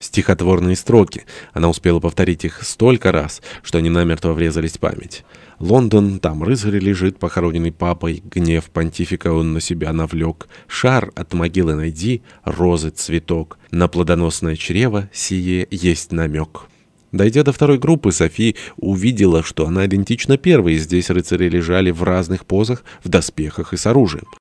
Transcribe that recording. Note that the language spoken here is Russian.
Стихотворные строки. Она успела повторить их столько раз, что они намертво врезались в память. Лондон, там рыцарь лежит, похороненный папой, гнев понтифика он на себя навлек. Шар от могилы найди, розы цветок, на плодоносное чрево сие есть намек. Дойдя до второй группы, Софи увидела, что она идентична первой, здесь рыцари лежали в разных позах, в доспехах и с оружием.